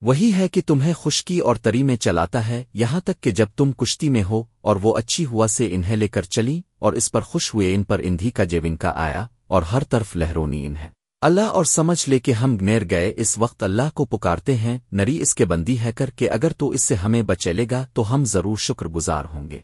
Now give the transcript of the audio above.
وہی ہے کہ تمہیں خشکی اور تری میں چلاتا ہے، یہاں تک کہ جب تم کشتی میں ہو اور وہ اچھی ہوا سے انہیں لے کر چلی اور اس پر خوش ہوئے ان پر اندھی کا جیون کا آیا اور ہر طرف لہرونی ان ہے۔ اللہ اور سمجھ لے کہ ہم گنیر گئے، اس وقت اللہ کو پکارتے ہیں، نری اس کے بندی ہے کر کہ اگر تو اس سے ہمیں بچیلے گا تو ہم ضرور شکر گزار ہوں گے۔